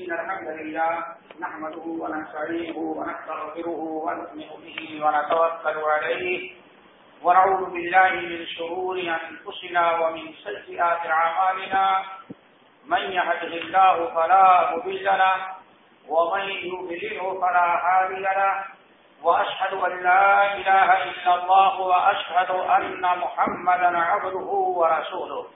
إن الحمد لله نحمده ونستعينه ونستغفره ونؤمن به ونتوكل عليه ونعوذ بالله من شرور أنفسنا ومن سيئات أعمالنا من يهده الله فلا مضل له ومن يضلله فلا هادي له وأشهد أن لا إله إلا الله وأشهد أن محمدا عبده ورسوله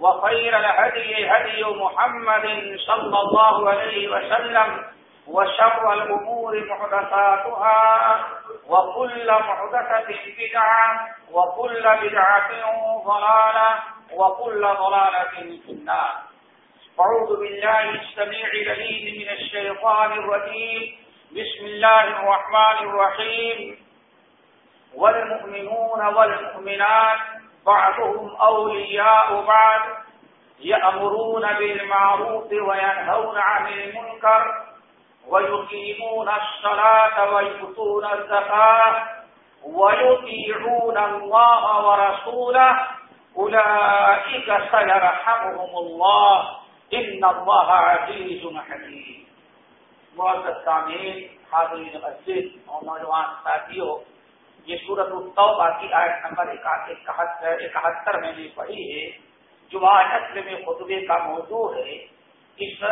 وخير الهدي هدي محمد صلى الله عليه وسلم وشر الأمور محدثاتها وكل محدثة بدعة وكل بدعة ضلالة وكل ضلالة في النار. أعوذ بالله السميع لليم من الشيطان الرجيم. بسم الله الرحمن الرحيم. والمؤمنون والمؤمنات بعضهم أولياء بعض يأمرون بالمعروف وينهون عن المنكر ويقيمون الصلاة ويؤتون الزكاة ويطيعون الله ورسوله. أولئك سيرحمهم الله. إن الله عزيز حكيم. معزز سامعین، حاضرین مسجد اور نوجوان ساتھیوں یہ سورت التوبہ کی آیت نمبر اکہتر میں نے پڑھی ہے، جو آج اصل میں خطبے کا موضوع ہے، اس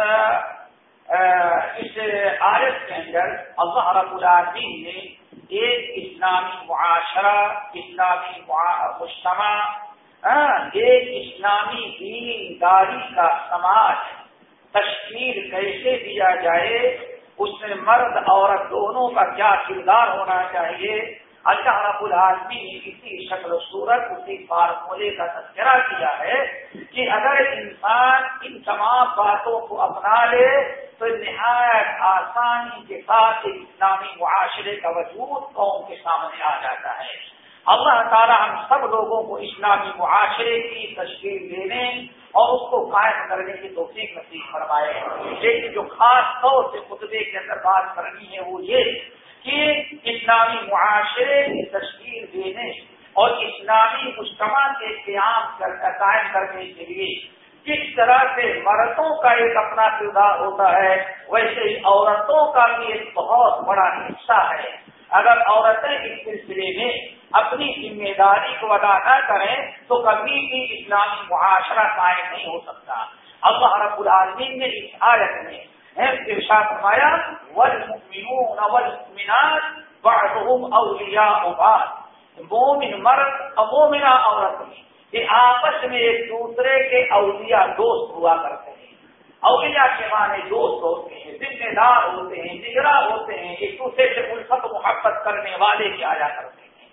اس آیت کے اندر اللہ رب العالمین نے ایک اسلامی معاشرہ، اسلامی مجتمع ایک اسلامی دین داری کا سماج تشکیل کیسے دیا جائے، اس میں مرد عورت دونوں کا کیا کردار ہونا چاہیے اللہ رب العالمی نے اسی شکل و صورت، اسی فارمولے کا تذکرہ کیا ہے کہ اگر انسان ان تمام باتوں کو اپنا لے، تو نہایت آسانی کے ساتھ اسلامی معاشرے کا وجود قوم کے سامنے آ جاتا ہے۔ اللہ تعالیٰ ہم سب لوگوں کو اسلامی معاشرے کی تشکیل دینے اور اس کو قائم کرنے کی توفیق نصیب فرمائے۔ لیکن جو خاص طور سے خطبے کے اندر بات کرنی ہے وہ یہ کہ اسلامی معاشرے کی تشکیل دینے اور اسلامی مجتمع کے قیام قائم کرنے کے لیے جس طرح سے مردوں کا ایک اپنا کردار ہوتا ہے، ویسے ہی عورتوں کا بھی ایک بہت بڑا حصہ ہے۔ اگر عورتیں اس سلسلے میں اپنی ذمہ داری کو ادا نہ کریں، تو کبھی بھی اسلامی معاشرہ قائم نہیں ہو سکتا۔ اللہ رب العالمین نے اس آیت میں فرمایا، والمؤمنون والمؤمنات بعضهم اولیاء بعض۔ مومن مرد اور مومنہ عورت یہ آپس میں ایک دوسرے کے اولیاء دوست ہوا کرتے ہیں۔ اولیاء کے معنی دوست ہوتے ہیں، ذمہ دار ہوتے ہیں جگرا ہوتے ہیں، ایک دوسرے سے الفت محبت کرنے والے کیا جا کرتے ہیں۔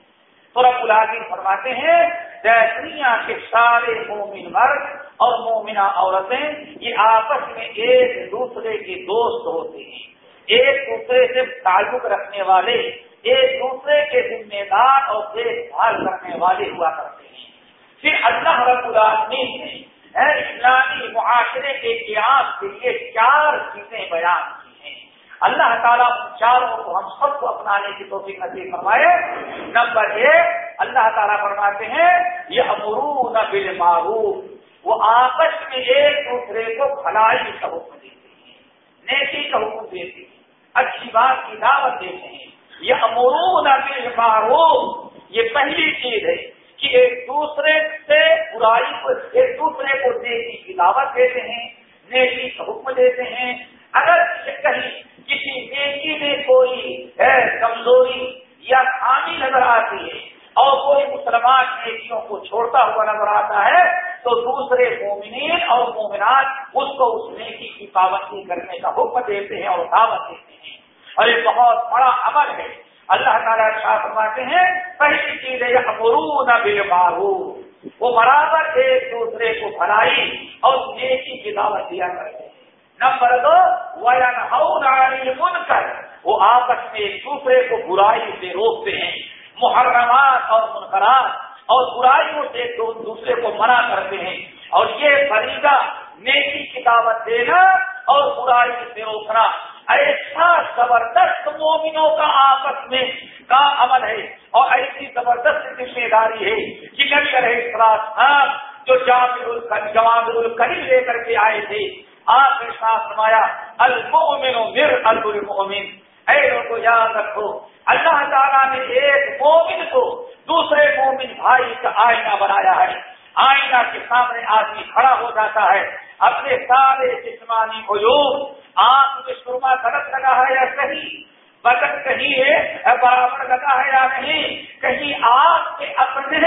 تو رب العظیم فرماتے ہیں دنیا کے سارے مومن مرد اور مومنہ عورتیں یہ آپس میں ایک دوسرے کے دوست ہوتے ہیں۔ ایک دوسرے سے تعلق رکھنے والے، ایک دوسرے کے ذمہ دار اور دیکھ بھال کرنے والے ہوا کرتے ہیں۔ پھر اللہ رب العالمین نے اسلامی معاشرے کے قیاس کے لیے چار چیزیں بیان کی ہیں۔ اللہ تعالیٰ چاروں کو ہم سب کو اپنانے کی توفیق نصیب فرمائے۔ نمبر ایک، اللہ تعالیٰ فرماتے ہیں یہ امرون بل معروف وہ آپس میں ایک دوسرے کو بھلائی کا حکم دیتے ہیں، نیکی کا حکم دیتے ہیں، اچھی بات کی دعوت دیتے ہیں۔ یہ امرود کے معروف یہ پہلی چیز ہے کہ ایک دوسرے سے برائی کو، ایک دوسرے کو نیکی کی دعوت دیتے ہیں، نیکی کا حکم دیتے ہیں۔ اگر کہیں کسی نیکی میں کوئی ہے کمزوری یا خامی نظر آتی ہے اور کوئی مسلمان نیکیوں کو چھوڑتا ہوا نظر آتا ہے تو دوسرے مومنین اور مومنات اس کو اس نیکی کی پابندی کرنے کا حکم دیتے ہیں اور دعوت دیتے ہیں۔ اور یہ بہت بڑا عمل ہے۔ اللہ تعالیٰ شاہ فرماتے ہیں، پہلی چیز ہے امرون بل وہ برابر ایک دوسرے کو بھلائی اور نیکی کی دعوت دیا کرتے ہیں۔ نمبر دو من کر وہ آپس میں ایک دوسرے کو برائی سے روکتے ہیں۔ محرمات اور منقرات اور برائیوں سے دوسرے کو منع کرتے ہیں۔ اور یہ فریضہ نیکی کی دعوت دینا اور برائی سے روکنا۔ ایسا زبردست مومنوں کا آپس میں کا عمل ہے اور ایسی زبردست ذمہ داری ہے کہ نبی علیہ السلام جو جامع جواب الکریم لے کر کے آئے تھے، آپ نے ساتھ فرمایا، المؤمن مر المؤمن۔ اے لوگوں یاد رکھو، اللہ تعالیٰ نے ایک مومن کو دوسرے مومن بھائی کا آئینہ بنایا ہے۔ آئینہ کے سامنے آدمی کھڑا ہو جاتا ہے۔ اپنے سارے جسمانی عیوب آنکھ میں سرما غلط لگا ہے یا صحیح بٹن کہیں ہے برابر لگا ہے یا نہیں؟ کہیں آپ کے اپنے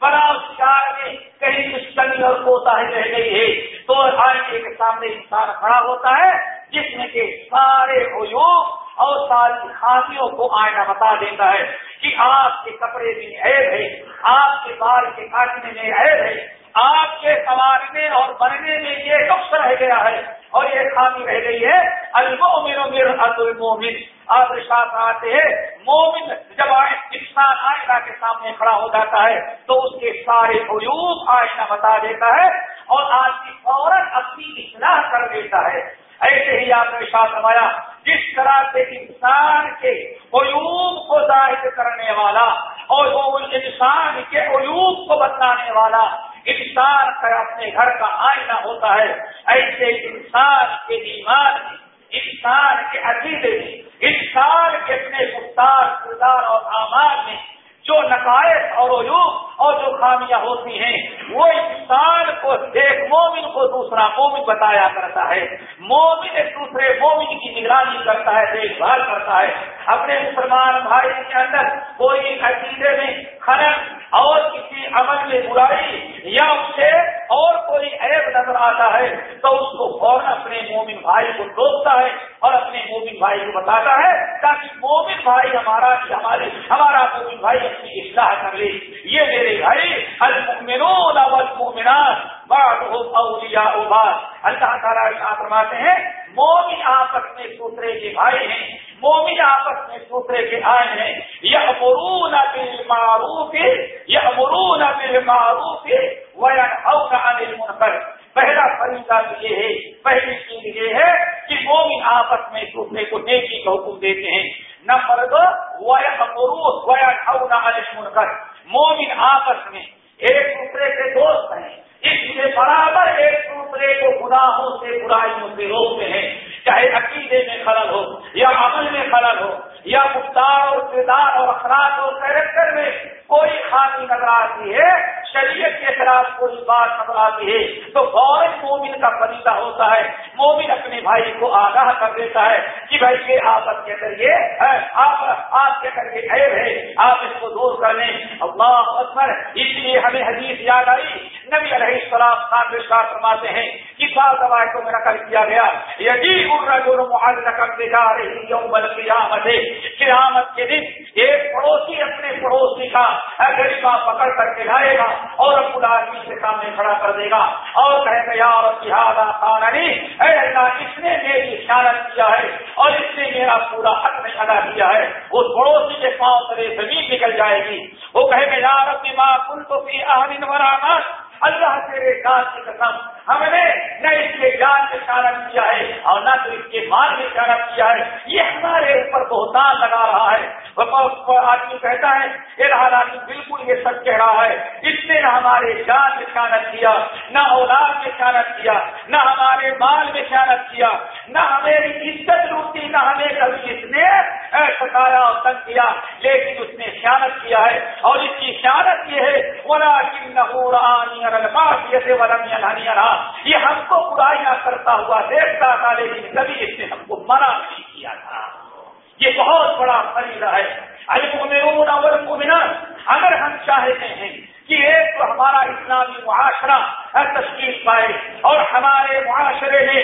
بڑا میں کہیں کچھ کمی اور کوتا رہ گئی ہے۔ تو آئینے کے سامنے انسان کھڑا ہوتا ہے۔ جس میں کہ سارے عیوب اور ساری خاصیوں کو آئینہ بتا دیتا ہے کہ آپ کے کپڑے میں عیب ہے آپ کے بال کے کاٹنے میں عیب ہے آپ کے سوارنے اور بننے میں یہ نقص رہ گیا ہے اور یہ خامی رہ گئی ہے۔ المومن المومن آپ رشاط آتے ہیں، مومن جب انسان آئینہ کے سامنے کھڑا ہو جاتا ہے تو اس کے سارے عیوب آئینہ بتا دیتا ہے اور آدمی فوراً اپنی اصلاح کر دیتا ہے۔ ایسے ہی آپ نے ساتھ نمایا جس طرح سے انسان کے عیوب کو ظاہر کرنے والا اور وہ انسان کے عیوب کو بتانے والا انسان کا اپنے گھر کا آئینہ ہوتا ہے، ایسے انسان کے ایمان میں، انسان کے عقیدے میں، انسان کے اپنے گفتار کردار اور آمار میں جو نقائص اور عیوب اور جو خامیاں ہوتی ہیں، وہ انسان کو ایک مومن کو دوسرا مومن بتایا کرتا ہے۔ مومن ایک دوسرے مومن کی نگرانی کرتا ہے، دیکھ بھال کرتا ہے۔ اپنے مسلمان بھائی کے اندر کوئی عقیدے میں خرم اور کسی عمل میں برائی یا اس سے اور کوئی عیب نظر آتا ہے، تو اس کو فوراً اپنے مومن بھائی کو روکتا ہے اور اپنے مومن بھائی کو بتاتا ہے تاکہ مومن بھائی ہمارا، ہمارے، ہمارا مومن بھائی اپنی اصلاح کر لے۔ یہ میرے بھائی المؤمنون والمؤمنات بعضهم اولیاء بعض۔ اللہ تعالیٰ فرماتے ہیں، مومن آپس میں دوسرے کے بھائی ہیں، مومن آپس میں دوسرے کے آئے ہیں۔ یہ مرون بل معروف یہ مرون بل معروف پہلا فریضہ یہ ہے، پہلی چیز یہ ہے کہ مومن آپس میں دوسرے کو نیکی کا حکم دیتے ہیں۔ نمبر دو وروس ویا اونا انل مومن آپس میں ایک دوسرے کے دوست ہیں۔ اس لیے برابر ایک دوسرے کو گناہوں سے برائیوں سے روکتے ہیں۔ چاہے عقیدے میں خلل ہو یا عمل میں خلل ہو یا گفتار اور کردار اور اخراج اور کیریکٹر میں کوئی خامی نظر آتی ہے، شریعت کے خلاف کوئی بات نظر آتی ہے، تو فوراً مومن کا فریضہ ہوتا ہے۔ مومن اپنے بھائی کو آگاہ کر دیتا ہے کہ بھائی یہ آپس کے اندر یہ آپ آپ کے کر کے عیب ہے، آپ اس کو دور کر لیں۔ اللہ اکبر، اس لیے ہمیں حدیث یاد آئی۔ نبی علیہ السلام خان فرماتے ہیں کہ بعض روایتوں میں نقل کیا گیا۔ یدی الرجل معلقا بجارہ یوم القیامت قیامت کے دن ایک پڑوسی اپنے پڑوسی کا غریبا پکڑ کر کے لائے گا اور اب آدمی کے سامنے کھڑا کر دے گا۔ اور کہے گا یار جہادا خاننی اے اللہ، اس نے میری خیالت کیا ہے اور اس نے میرا پورا حق میں ادا کیا ہے۔ اس پڑوسی کے پاؤں سے زمین نکل جائے گی۔ وہ کہے گا یار اپنی ماں کل تو کی آہن ورامت اللہ تیرے جان کی قسم ہم نے نہ اس کے جان میں شارت کیا ہے اور نہ تو اس کے مال میں شارت کیا ہے۔ یہ ہمارے اوپر بہتان لگا رہا ہے۔ آدمی کہتا ہے یہ آدمی بالکل یہ سچ کہہ رہا ہے۔ اس نے نہ ہمارے جان میں خیانت کیا، نہ اولاد میں خیانت کیا، نہ ہمارے مال میں خیانت کیا، نہ ہماری عزت لوٹی، نہ ہمیں کبھی اس نے ستایا اور تنگ کیا، لیکن اس نے خیانت کیا ہے۔ اور اس کی خیانت یہ ہے وہ نہ یہ ہم کو برائیاں کرتا ہوا دیکھتا تھا، لیکن کبھی اس نے ہم کو منع نہیں کیا تھا۔ یہ بہت بڑا فریضہ ہے۔ المؤمنون والمؤمنات، اگر ہم چاہتے ہیں کہ ایک تو ہمارا اسلامی معاشرہ تشکیل پائے اور ہمارے معاشرے میں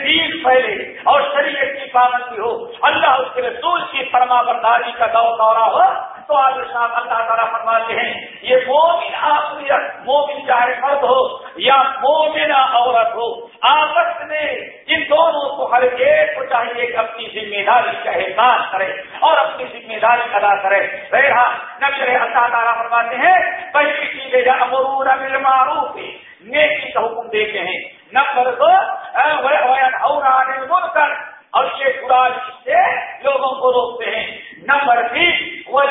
دین پھیلے اور شریعت کی پابندی ہو، اللہ اس کے رسول کی فرما برداری کا دور دورہ ہو، تو آج صاحب اللہ تعالیٰ فرماتے ہیں، یہ مومن آخریت، مومن چاہے مرد ہو یا مومنا عورت ہو، آپس میں ان دونوں کو ہر ایک کو چاہیے کہ اپنی ذمہ داری کا احساس کرے اور اپنی ذمہ داری ادا کرے۔ رہا نبی اللہ تعالیٰ فرماتے ہیں پہلی چیزیں امرور معروف نیکی کا حکم دیتے ہیں۔ نمبر دو اور کر اور یہ برا سے لوگوں کو روکتے ہیں۔ نمبر تین وہ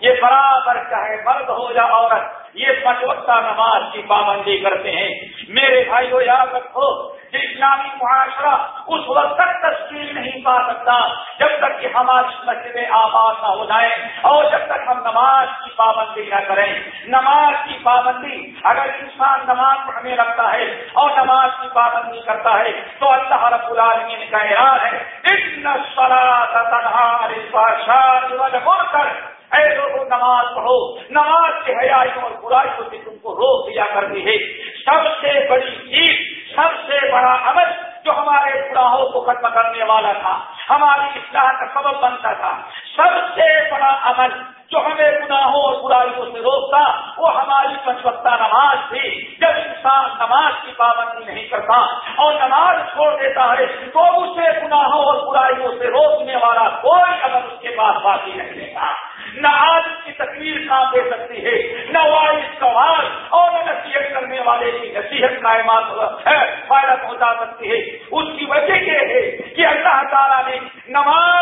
یہ برابر چاہے مرد ہو یا عورت یہ پچوتا نماز کی پابندی کرتے ہیں۔ میرے بھائی یاد رکھو اسلامی معاشرہ اس وقت تک تشکیل نہیں پا سکتا جب تک کہ ہماری مسجدیں آباد نہ ہو جائیں اور جب تک ہم نماز کی پابندی نہ کریں۔ نماز کی پابندی اگر انسان نماز پڑھنے لگتا ہے اور نماز کی پابندی کرتا ہے تو اللہ رب العالمین کا اعلان ہے کر اے لوگوں، نماز پڑھو۔ نماز کے حیائی اور برائیوں سے تم کو روک دیا کرتی ہے۔ سب سے بڑی چیز، سب سے بڑا عمل جو ہمارے گناہوں کو ختم کرنے والا تھا، ہماری اصلاح کا سبب بنتا تھا۔ سب سے بڑا عمل جو ہمیں گناہوں اور برائیوں سے روکتا، وہ ہماری پنچوکتا نماز تھی۔ جب انسان نماز کی پابندی نہیں کرتا اور نماز چھوڑ دیتا ہے، تو اسے گناہوں اور برائیوں سے روکنے والا کوئی عمل اس کے پاس باقی نہیں دیتا نہ آج کی تصویر کام دے سکتی ہے، نہ وائس سوال اور نہ نصیحت کرنے والے کی نصیحت قائمات فائدہ پہنچا سکتی ہے۔ اس کی وجہ یہ ہے کہ اللہ تعالیٰ نے نماز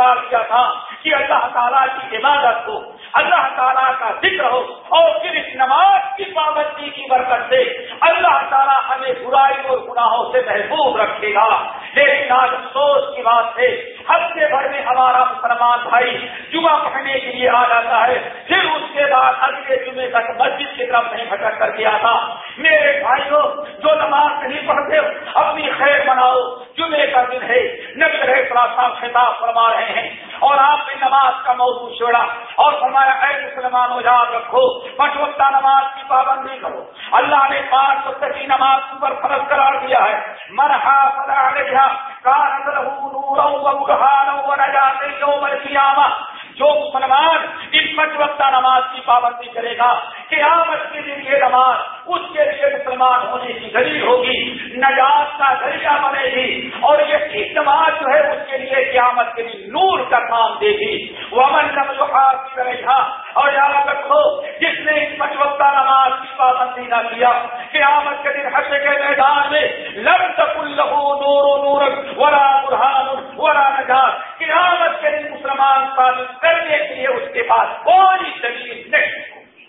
قرار کیا تھا کہ اللہ تعالیٰ کی عبادت ہو اللہ تعالیٰ کا ذکر ہو اور پھر اس نماز کی پابندی کی برکت سے اللہ تعالیٰ ہمیں برائی اور گناہوں سے محبوب رکھے گا۔ لیکن آج افسوس کی بات ہے ہفتے بھر میں ہمارا مسلمان بھائی جمعہ پڑھنے کے لیے آ جاتا ہے، پھر اس کے بعد اگلے جمعے تک مسجد کی طرف نہیں بھٹک کر کے آتا۔ میرے بھائیوں، جو نماز نہیں پڑھتے، اپنی خیر بناؤ جمعے کا دن ہے، نبی رہے صاحب خطاب فرما رہے ہیں ہیں اور آپ نے نماز کا موضوع چھوڑا اور فرمایا، اے مسلمان یاد رکھو پٹوتا نماز کی پابندی کرو۔ اللہ نے پانچ وقت کی نماز پر فرض قرار دیا ہے۔ مرحا فلا علیہ کان له نورا وبرهانا ونجاة يوم القيامة جو مسلمان اس پچ وقتہ نماز کی پابندی کرے گا قیامت کے دن یہ نماز اس کے لیے مسلمان ہونے کی دلیل ہوگی، نجات کا ذریعہ بنے گی اور یہ نماز لیے قیامت کے دن نور کا کام دے گی وہ امن رہا اور یاد رکھو، جس نے اس پچ نماز کی پابندی نہ کیا، قیامت کے دن حشر کے میدان میں لب تک الہو نور و نور ورا برہان ورا نجات قیامت کے دن مسلمان ثابت کرنے کے لیے اس کے پاس کوئی دلیل نہیں ہوگی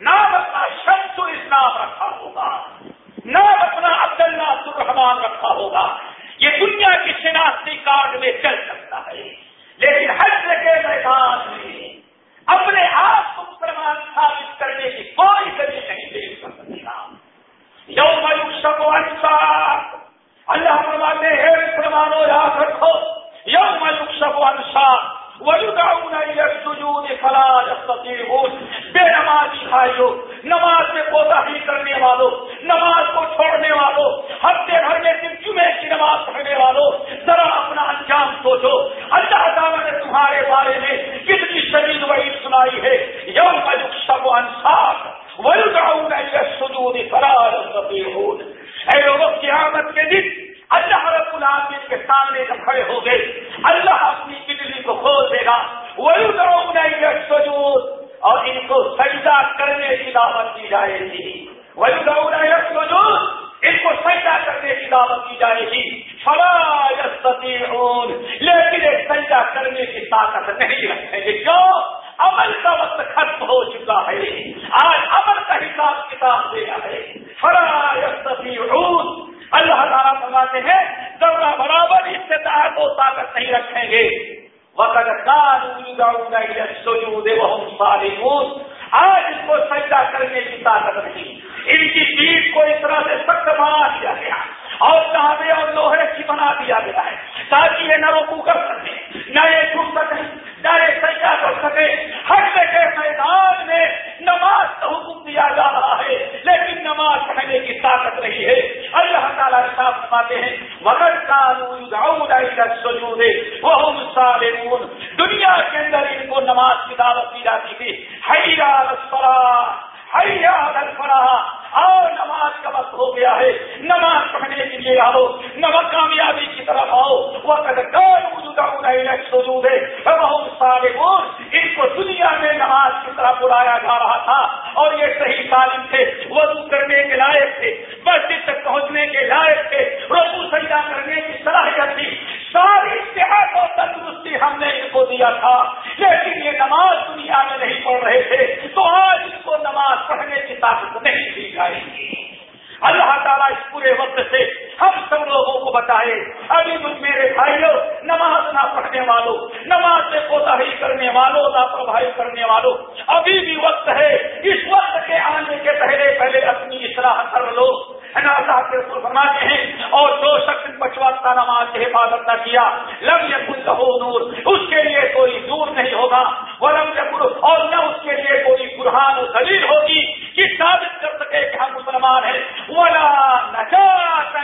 نام اپنا شمس اسلام رکھا ہوگا نام اپنا عبداللہ الرحمان رکھا ہوگا یہ دنیا کی شناختی کارڈ میں چل سکتا ہے لیکن حج کے میدان میں اپنے آپ کو مسلمان ثابت کرنے کی کوئی دلیل نہیں دے سکتا یوم سب اللہ فرماتے ہیں مسلمانوں یاد رکھو یوم سب انصاف بے نمازی بھائیوں نماز میں کوتا ہی کرنے والوں نماز کو چھوڑنے والوں ہفتے بھر میں دن جمعے کی نماز پڑھنے والوں ذرا اپنا انجام سوچو اللہ تعالیٰ نے تمہارے بارے میں کتنی شدید وعید سنائی ہے یوم سب انصاف ولدعون الى السجود فلا يستطيعون اے لوگوں قیامت کے دن اللہ رب العالمین کے سامنے جب کھڑے ہو گئے اللہ اپنی کڈلی کو کھول دے گا وہی سجود اور ان کو سجدہ کرنے کی دعوت دی جائے گی وہی سجود ان کو سجدہ کرنے کی دعوت دی جائے گی لیکن ایک سجدہ کرنے کی طاقت نہیں رکھیں گے کیوں عمل کا وقت ختم ہو چکا ہے آج عمل کا حساب کتاب دیا ہے فراست اللہ تعالیٰ فرماتے ہیں ذرا برابر استطاعت و طاقت نہیں رکھیں گے آج اس کو سجدہ کرنے کی طاقت نہیں ان کی پیٹ کو اس طرح سے سخت بنا دیا گیا اور تابے اور لوہے کی بنا ہے۔ تاکہ یہ نہ روکو کر سکے، نہ یہ چھپ سکے، نہ یہ سجا کر سکے۔ ہر کے میدان میں نماز کا حکم دیا جا رہا ہے، لیکن نماز پڑھنے کی طاقت نہیں ہے۔ اللہ تعالیٰ صاف فرماتے ہیں مگر وہ دنیا کے اندر ان کو نماز کی دعوت دی جاتی تھی حیرا حیرا فراہ آؤ نماز کا وقت ہو گیا ہے نماز پڑھنے کے لیے آؤ نو کامیابی کی طرف آؤ وہ سوجود ہے بہت سارے ان کو دنیا میں نماز کی طرف بلایا جا رہا تھا اور یہ صحیح تعلیم تھے وضو کرنے کے لائق تھے مسجد تک پہنچنے کے لائق تھے رسو سجا کرنے کی صلاحیت تھی ساری صحت اور تندرستی ہم نے ان کو دیا تھا لیکن یہ نماز دنیا میں نہیں پڑھ رہے تھے تو آج ان کو نماز پڑھنے کی طاقت نہیں دی جائے گی اللہ تعالیٰ اس پورے وقت سے ہم سب لوگوں کو بتائے ابھی تم میرے بھائیوں کرنے والوں، نماز سے کوتاہی کرنے والوں، لاپرواہی کرنے والوں، ابھی بھی وقت ہے۔ اس وقت کے آنے کے پہلے پہلے اپنی اصلاح کر لو۔ اللہ کے رسول فرماتے ہیں، اور جو شخص بچوات کا نماز کی حفاظت نہ کیا۔ لم یقل لہو نور، اس کے لیے کوئی دور نہیں ہوگا۔ وہ لم یقل اور نہ اس کے لیے کوئی برہان و دلیل ہوگی کہ ثابت کر سکے کہ ہم مسلمان ہیں۔ ولا نجات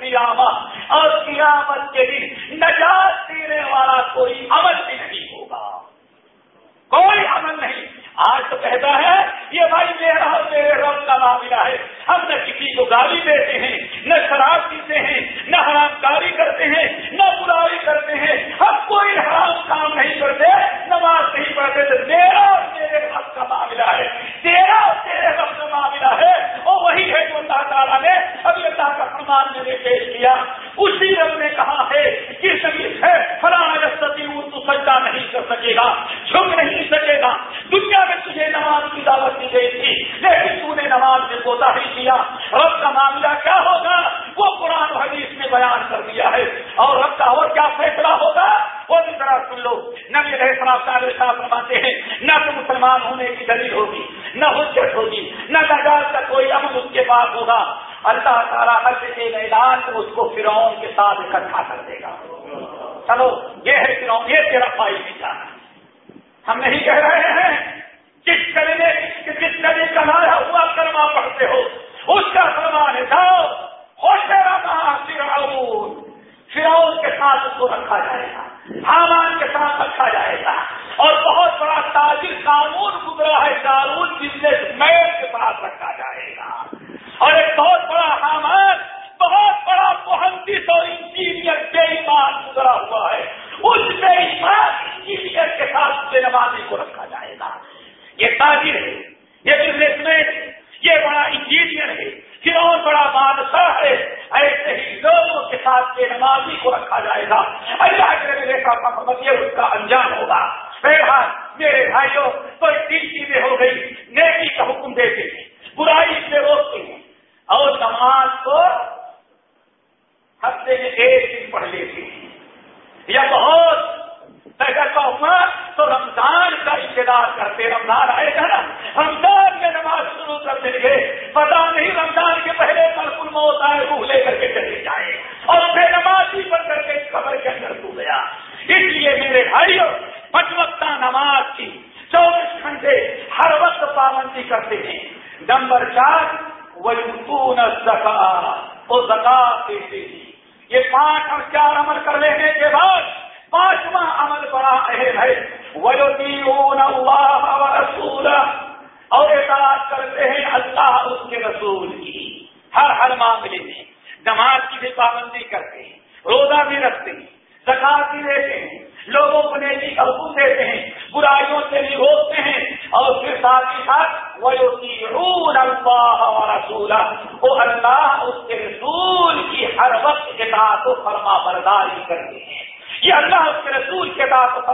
قیامت اور قیامت کے دن نجات دینے والا کوئی عمل بھی نہیں ہوگا۔ کوئی عمل نہیں۔ آج تو کہتا ہے، یہ بھائی میرا اور میرے رب کا معاملہ ہے۔ ہم نہ کسی کو گالی دیتے ہیں، نہ شراب پیتے ہیں، نہ حرام کاری کرتے ہیں، نہ برائی کرتے ہیں۔ ہم کوئی حرام کام نہیں کرتے، نماز نہیں پڑھتے، تو میرا اور میرے رب کا معاملہ ہے۔ تیرا اور تیرے رب کا معاملہ ہے۔ اور وہی ہے جو اللہ تعالیٰ نے ابھی اللہ کا فرمان میں نے پیش کیا۔ اسی رب نے کہا ہے کہ سبھی ہے فلاں تو سجدہ نہیں کر سکے گا جھک نہیں سکے گا دنیا میں تجھے نماز کی دعوت دی گئی تھی لیکن تو نے نماز میں کوتا ہی کیا رب کا معاملہ کیا ہوگا وہ قرآن حدیث میں بیان کر دیا ہے اور رب کا اور کیا فیصلہ ہوگا وہ بھی ذرا سن لو نہ میرے صاحب صاحب فرماتے ہیں نہ تو مسلمان ہونے کی دلیل ہوگی نہ حجت ہوگی نہ نجات کا کوئی عمل اس کے پاس ہوگا اللہ تعالیٰ حج کے میدان میں اس کو فرعون کے ساتھ اکٹھا کر دے گا۔ چلو یہ ہے فرعون یہ تیرا پائی بھی ہم نہیں کہہ رہے ہیں جس کلمے جس کلی کا لایا ہوا کرما پڑھتے ہو اس کا فرمان ہے جاؤ ہو تیرا فرعون فرعون کے ساتھ اس کو رکھا جائے گا حامان کے ساتھ رکھا جائے گا اور بہت بڑا تاجر قانون گزرا ہے قانون بزنس مین کے ساتھ رکھا جائے گا اور ایک بہت بڑا حامان بہت بڑا مہندس اور انجینئر بے ایمان گزرا ہوا ہے اس بے ایمان انجینئر کے ساتھ بے کو رکھا جائے گا۔ یہ تاجر ہے، یہ بزنس مین یہ بڑا انجینئر ہے، پھر اور بڑا بادشاہ ہے۔ ایسے ہی لوگوں کے ساتھ بے نمازی کو رکھا جائے گا۔ اللہ کے میرے کا محمد، یہ اس کا انجام ہوگا۔ میرے بھائیوں، کوئی تین چیزیں ہو گئی، نیکی کا حکم دیتے ہیں برائی سے روکتے ہیں اور نماز کو ہفتے میں ایک دن پڑھ لیتے ہیں یا بہت ہوا تو رمضان کا انتظار کرتے رمضان آئے گا نا رمضان میں نماز شروع کر دیں گے پتا نہیں رمضان کے پہلے ہوتا ہے وہ لے کر کے چلے جائے۔ اور بے نماز ہی بن کر کے خبر کے اندر ڈو گیا۔ اس لیے میرے بھائیوں پچوکتا نماز کی چوبیس گھنٹے ہر وقت پابندی کرتے ہیں۔ نمبر چار وہ زکات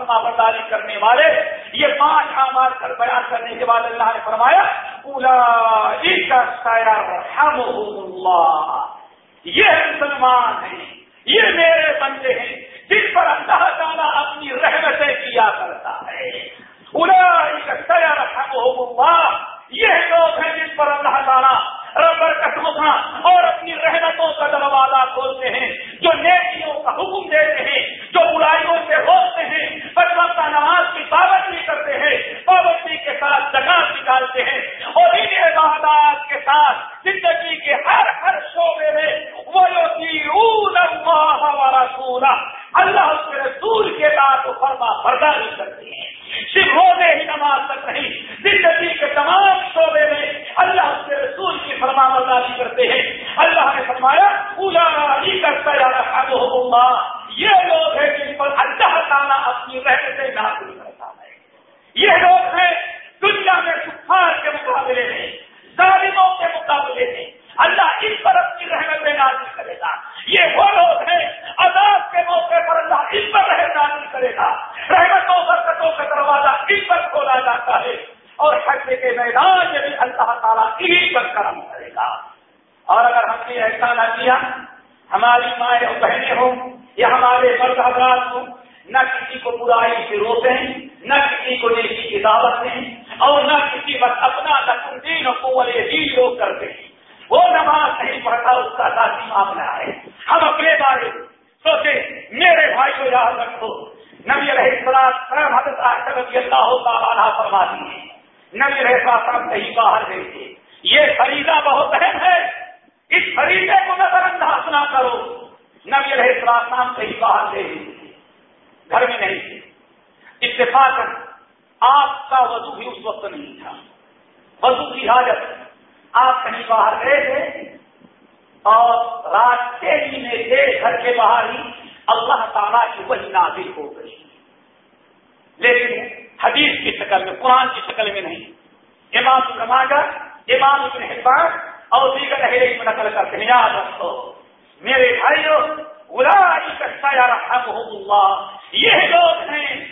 فرما برداری کرنے والے، یہ پانچ آمار کر بیان کرنے کے بعد اللہ نے فرمایا پورا اللہ یہ مسلمان ہیں، یہ میرے بندے ہیں جس پر اللہ تعالیٰ اپنی رحمتیں کیا کرتا ہے۔ اللہ یہ لوگ ہیں جس پر اللہ تعالیٰ ربر اٹھا اور اپنی رحمتوں کا دروازہ کھولتے ہیں، جو نیکیوں کا حکم دیتے ہیں ہوں یا ہمارے مرد حضرات ہوں نہ کسی کو برائی سے روکیں نہ کسی کو نیکی کی دعوت دیں اور نہ کسی وقت اپنا نقل دین کو دین لوگ کرتے ہیں وہ نماز نہیں پڑھتا، اس کا ذاتی معاملہ ہے۔ ہم اپنے بارے سوچے میرے بھائی کو یاد رکھو۔ نبی رہے سلام حضرت رضی اللہ تعالیٰ فرما دیے نبی رہے سلام کہیں باہر گئے تھے یہ خریدا بہت اہم ہے۔ اس خریدے کو نظر انداز نہ کرو۔ نبی رہے سلام کہیں باہر گئے گھر میں نہیں تھے اتفاق آپ کا وضو بھی اس وقت نہیں تھا۔ وضو کی حاجت، آپ کہیں باہر گئے تھے اور راستے ہی میں تھے گھر کے باہر ہی اللہ تعالیٰ کی وہی نازل ہو گئی۔ لیکن حدیث کی شکل میں، قرآن کی شکل میں نہیں۔ امام سماجا امام ابن حفاظ اور دیگر میں نقل کرتے ہیں یاد رکھو میرے بھائیوں کا رحم اللہ یہ لوگ ہیں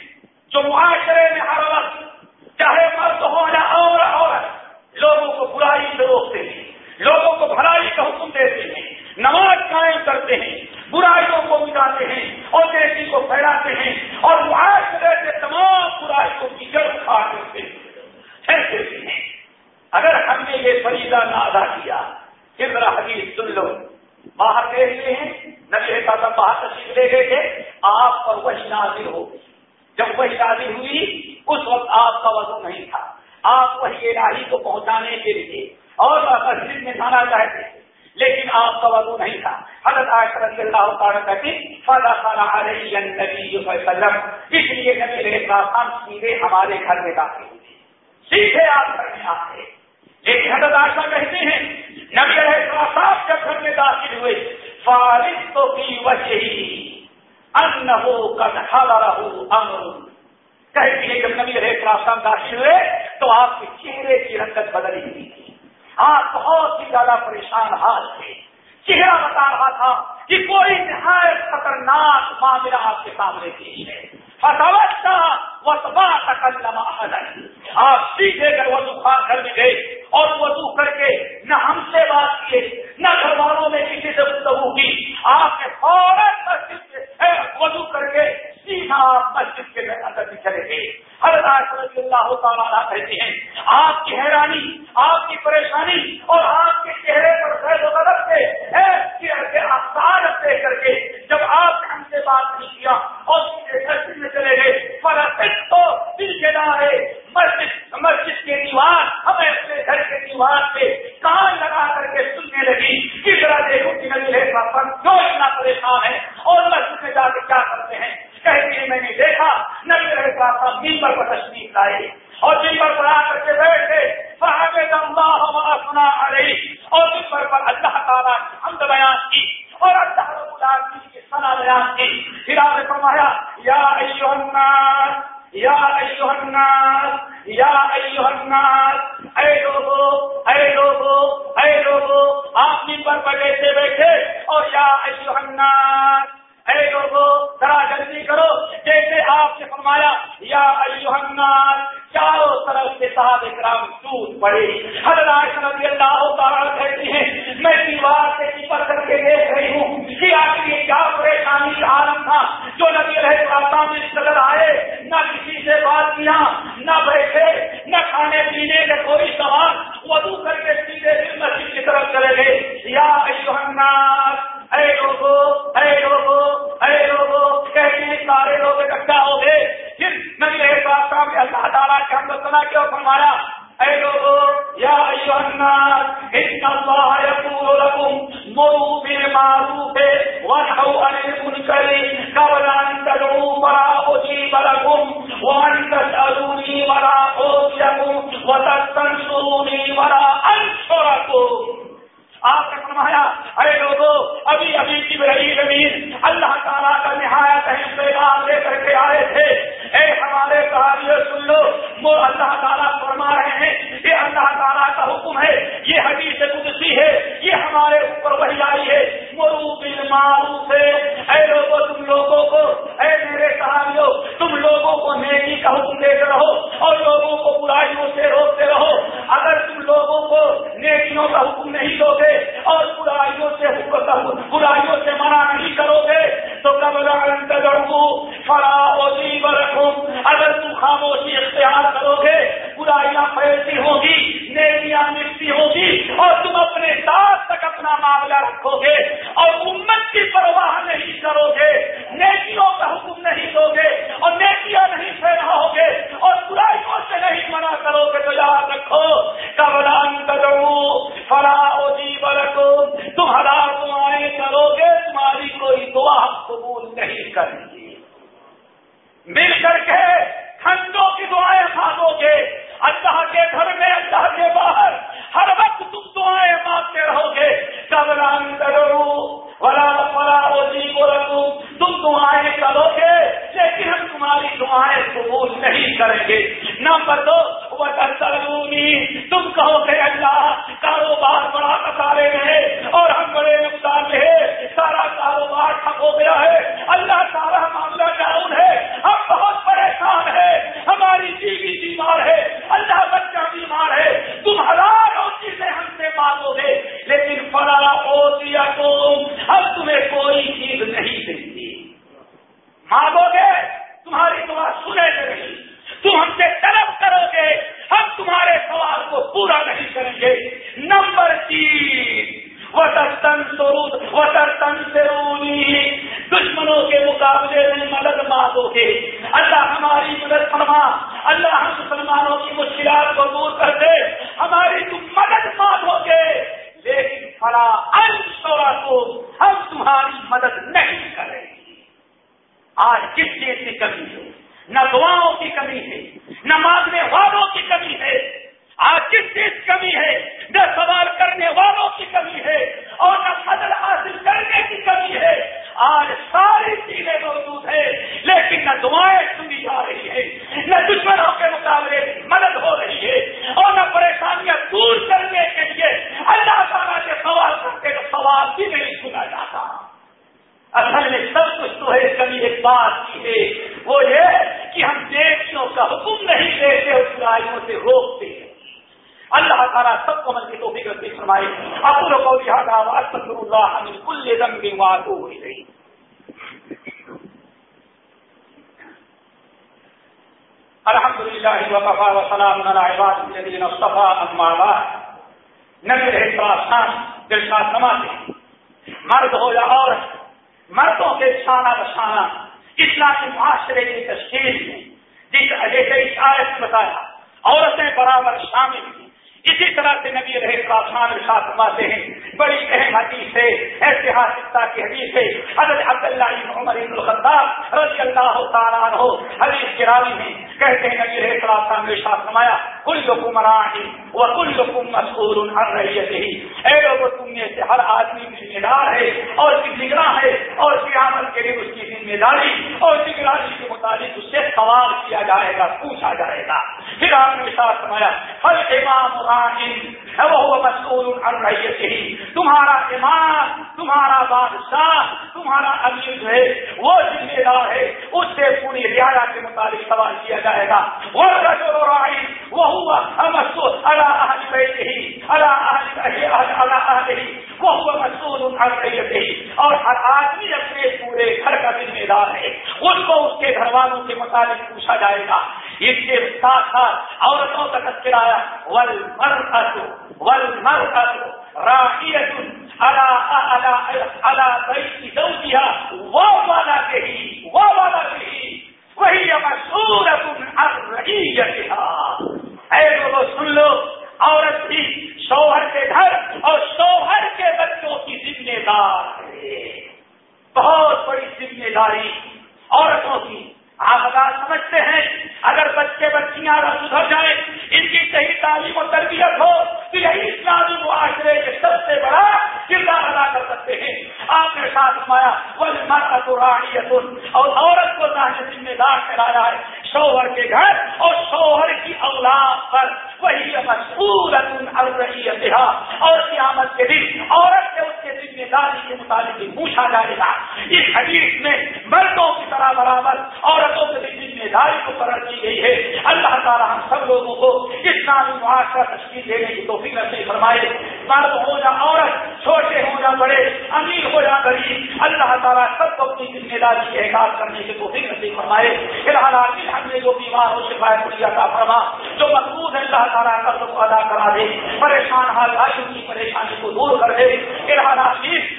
جو معاشرے میں ہر وقت چاہے مرد ہو یا اور عورت، لوگوں کو برائی سے روکتے ہیں، لوگوں کو بھلائی کا حکم دیتے ہیں، نماز قائم کرتے ہیں، برائیوں کو مٹاتے ہیں اور دیسی کو پھیلاتے ہیں اور معاشرے سے تمام برائیوں کی جڑ کھا کرتے ہیں۔ اگر ہم نے یہ فریضہ نہ ادا کیا پھر حدیث سن لو۔ باہر گئے ہوئے ہیں، نبی صاحب باہر تشریف لے گئے تھے آپ پر وہی نازل ہو گئی۔ جب وہی نازل ہوئی، اس وقت آپ کا وزن نہیں تھا۔ آپ وہی الہی کو پہنچانے کے لیے اور مسجد میں جانا چاہتے تھے، لیکن آپ کا وضو نہیں تھا۔ حضرت رضی اللہ تعالیٰ کہتے فضا خالہ علیہ نبی وسلم۔ اس لیے نبی رہے سیدھے ہمارے گھر میں داخل ہوئے۔ سیدھے آپ گھر میں آتے۔ لیکن حضرت آشا کہتے ہیں، نبی رہے صاحب جب گھر میں داخل ہوئے۔ فارغ تو کی وجہ ان ہو کد رہو امر کہتی ہے جب نبی رہے راسام داخل ہوئے، تو آپ کے چہرے کی رنگت بدلی ہوئی تھی۔ آپ بہت ہی زیادہ پریشان حال تھے۔ چہرہ بتا رہا تھا کہ کوئی نہایت خطرناک معاملہ آپ کے سامنے پیش ہے۔ آپ سیدھے کر وضو خان گھر میں گئے۔ اور وضو کر کے نہ ہم سے بات کیے، نہ گھر والوں نے کسی سے گفتگو کی۔ آپ کے فوراً وضو کر کے سیدھا آپ مسجد کے اندر بھی چلے گئے۔ ہر رضی اللہ تعالیٰ کہتے ہیں، آپ کی حیرانی، آپ کی پریشانی اور آپ کے چہرے پر فیض و غلط سے افسار دے کر کے جب آپ نے ہم سے بات نہیں کیا اور مسجد میں چلے گئے پر تو دل کے نارے مسجد مسجد کے دیوار ہمیں اپنے گھر کے دیوار پہ کان لگا کر کے سننے لگی۔ کس طرح دیکھو کہ نبی ہے جو اتنا پریشان ہے؟ اور مسجد میں جا کے کیا کرتے ہیں کہتے ہیں میں نے دیکھا نبی رہے صاحب ممبر پر تشریف لائے اور ممبر پر آ کر کے بیٹھے صاحب اللہ سنا آ رہی اور ممبر پر اللہ تعالیٰ کی حمد بیان کی اور اللہ رب العالمین کی سنا بیان کی پھر آپ نے فرمایا یا ایوہ الناس یا ایوہ الناس یا ایوہ الناس اے لوگو اے لوگو اے لوگو آپ ممبر پر بیٹھے بیٹھے اور یا ایوہ الناس اے لوگوں ذرا جلدی کرو جیسے آپ نے فرمایا یا الناس چاروں طرف سے صاحب اکرام ٹوٹ پڑے حضرت رضی اللہ تعالیٰ کہتی ہیں میں دیوار سے چپر کر کے دیکھ رہی ہوں کہ آپ یہ کیا پریشانی کا عالم تھا جو نبی رہے پراتا میں نظر آئے نہ کسی سے بات کیا نہ بیٹھے نہ کھانے پینے کے کوئی سوال وضو کر کے سیدھے مسجد کی طرف چلے گئے یا الناس اے لوگو اے لوگو اے لوگو کہتے ہیں سارے لوگ اکٹھا ہو گئے پھر نبی رہے بات کہ اللہ تعالیٰ کے ہم سنا کیوں فرمایا اے لوگو یا ایوہ الناس ان اللہ یقول لکم مرو بالمعروف ونحو عن المنکر اہم پیغام لے کر کے آئے تھے اے ہمارے کہانی سن لو وہ اللہ تعالیٰ فرما رہے ہیں یہ اللہ تعالیٰ کا حکم ہے یہ حدیث قدسی ہے یہ ہمارے اوپر وہی آئی ہے مرو بل مارو سے اے لوگوں تم لوگوں کو اے میرے کہانیوں تم لوگوں کو نیکی کا حکم دیتے رہو اور لوگوں کو برائیوں سے روکتے رہو اگر تم لوگوں کو نیکیوں کا حکم نہیں دو گے اور برائیوں سے برائیوں سے منع نہیں کرو گے تو قبل فلا رکھو۔ اگر تم خاموشی اختیار کرو گے، برائیاں پھیلتی ہوگی، نیکیاں ملتی ہوگی، اور تم اپنے ساتھ تک اپنا معاملہ رکھو گے، اور امت کی پرواہ نہیں کرو گے۔ نیکیوں کا حکم نہیں دو گے، اور نیکیاں نہیں پھیلاؤ گے، اور برائیوں سے نہیں منع کرو گے تو یاد رکھو، قبلان کرو فلا جی برکو تم ہزار دعائیں کرو گے، تمہاری کوئی دعا قبول نہیں کریں مل کر کے کھنڈوں کی دعائیں مانگو گے اللہ کے گھر میں، اللہ کے باہر، ہر وقت تم دعائیں مانگتے رہو گے۔ قبلان کرو فلا فلا جی برکو تم دعائیں کرو گے، لیکن ہم تمہاری دعائیں قبول نہیں کریں گے۔ نمبر دو وہ تم کہو گے، اللہ، کاروبار بڑا کسارے رہے اور ہم بڑے نقصان رہے سارا کاروبار ٹھپ ہو گیا ہے اللہ سارا معاملہ ڈاؤن ہے ہم بہت پریشان ہے ہماری بیوی بیمار ہے اللہ بچہ بیمار ہے تم ہزاروں چیزیں ہم سے مانگو گے لیکن فلا ہو دیا تو ہم تمہیں کوئی چیز نہیں دیں گے مانگو گے تمہاری دعا سنے گے نہیں تم ہم سے طلب کرو گے ہم تمہارے سوال کو پورا نہیں کریں گے نمبر تین وطر تن سرود وطر تن سرونی دشمنوں کے مقابلے میں مدد مانگو گے اللہ ہماری مدد فرما اللہ ہم مسلمانوں کی مشکلات کو دور کر دے ہماری تم مدد مانگو گے لیکن فلا انشورا کو ہم تمہاری مدد نہیں کریں گے آج کس چیز کی کمی ہے نہ دعاؤں کی کمی ہے نہ مانگنے والوں کی کمی ہے آج کس چیز کمی ہے نہ سوال کرنے والوں کی کمی ہے اور نہ فضل حاصل کرنے کی کمی ہے آج ساری چیزیں موجود ہے لیکن نہ دعائیں سنی جا رہی ہے نہ دشمنوں کے مقابلے مدد ہو رہی ہے اور نہ پریشانیاں دور کرنے کے لیے اللہ تعالیٰ سے سوال کرتے تو سوال بھی نہیں سنا جاتا۔ اصل میں سب کچھ تو ہے، کبھی ایک بات کی ہے۔ وہ یہ کہ ہم دیکھوں کا حکم نہیں دیتے اور برائیوں سے روکتے ہیں۔ اللہ تعالیٰ سب کو من کی تو فکر فرمائے۔ اپنے کو لہٰذا اللہ ہم کل دم بیمار ہو گئی الحمد للہ وقفا وسلام الدین صفا اما بعد. نبی رہے دلشاد سماتے مرد ہو یا عورت، مردوں کے شانہ بشانہ اسلامی معاشرے کی تشکیل میں جس جیسے اس آیت بتایا، عورتیں برابر شامل ہیں۔ اسی طرح سے نبی رہے پراسمان ساتھ فرماتے ہیں، بڑی اہم حدیث ہے ایتہاسکتا کی حدیث ہے، حضرت عبداللہ بن عمر بن رضی اللہ تعالیٰ عنہ. حدیث کے راوی میں کہتے ہیں، نبی رہے پراسمان نے ساتھ فرمایا کل لکم راہی و کل لکم مسئول ان رہیت ہی اے لوگ تم میں سے ہر آدمی ذمہ دار ہے اور نگراں ہے اور قیامت کے لیے اس کی ذمہ داری اور نگرانی کے مطابق اس سے سوال کیا جائے گا، پوچھا جائے گا۔ پھر آپ نے ساتھ فرمایا ہر امام وہ مسئول ہی تمہارا امام، تمہارا بادشاہ، تمہارا امیر جو ہے، وہ ذمہ دار ہے، اس سے پوری رعایا کے مطابق سوال کیا جائے گا۔ وہ رجور رائی وہ ہوا اللہ ہی اللہ ہی وہ ہوا مسئول ہی اور ہر آدمی اپنے پورے گھر کا ذمہ دار ہے۔ اس کو اس کے گھر والوں کے مطابق پوچھا جائے گا۔ اس کے ساتھ ساتھ عورتوں کا تذکرہ آیا ول مر ول مر على دیا وہ والا کہی وہ والا کہی وہی مشہور اے لوگوں سن لو عورت بھی شوہر کے گھر اور شوہر کے بچوں کی ذمہ دار ہے بہت بڑی ذمہ داری عورتوں کی آپ اگر سمجھتے ہیں اگر بچے بچیاں اگر سدھر جائیں ان کی صحیح تعلیم و تربیت ہو تو یہی اسلامی معاشرے کے سب سے بڑا کردار ادا کر سکتے ہیں آپ نے ساتھ مایا وہ اور عورت کو ظاہر ذمہ دار ٹھہرایا ہے۔ شوہر کے گھر اور شوہر کی اولاد پر وہی مشہورت مشہور اور قیامت کے دن عورت سے اس کے ذمہ داری کے مطابق پوچھا جائے گا۔ اس حدیث میں مردوں کی طرح برابر عورتوں کے ذمہ داری کو قرار کی گئی ہے۔ اللہ تعالیٰ ہم سب لوگوں کو اسلامی معاشرہ تشکیل دینے کی توفیق نصیب فرمائے۔ مرد ہو یا عورت چھوٹے ہو یا بڑے امیر ہو یا غریب اللہ تعالیٰ سب کو کی احساس کرنے کی توفیق نصیب فرمائے۔ فی الحال ہم نے جو بیمار ہو شفایت پڑیا کا فرما، جو مقبوض ہے، اللہ تعالیٰ قرض کو ادا کرا دے۔ پریشان حال کی پریشانی کو دور کر دے۔ فی الحال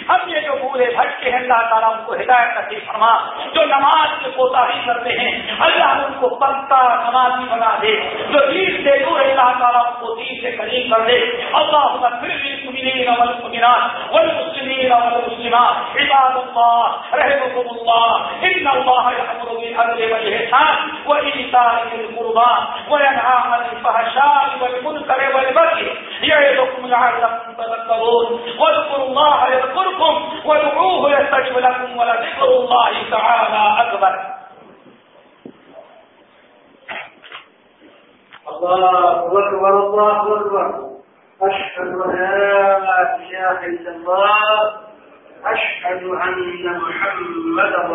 ہم یہ جو بولے بھٹکے ہیں، اللہ تعالیٰ ان کو ہدایت نصیب فرما، جو نماز کے کوتاہی کرتے ہیں، اللہ ان کو پکا نمازی بنا دے، جو دین سے دور اللہ تعالیٰ ان کو دین سے قریب کر دے۔ اللہ پھر بھی المؤمنين والمؤمنات والمسلمين والمسلمات، عباد الله رحمكم الله إن الله يأمر بالعدل والإحسان وإيتاء ذي القربى وينهى عن الفحشاء والمنكر والبغي يعظكم لعلكم تذكرون واذكروا الله يذكركم ربكم وادعوه يستجب لكم ولذكر الله تعالى أكبر. الله أكبر الله أكبر. أشهد أن لا إله إلا الله، أشهد أن محمدا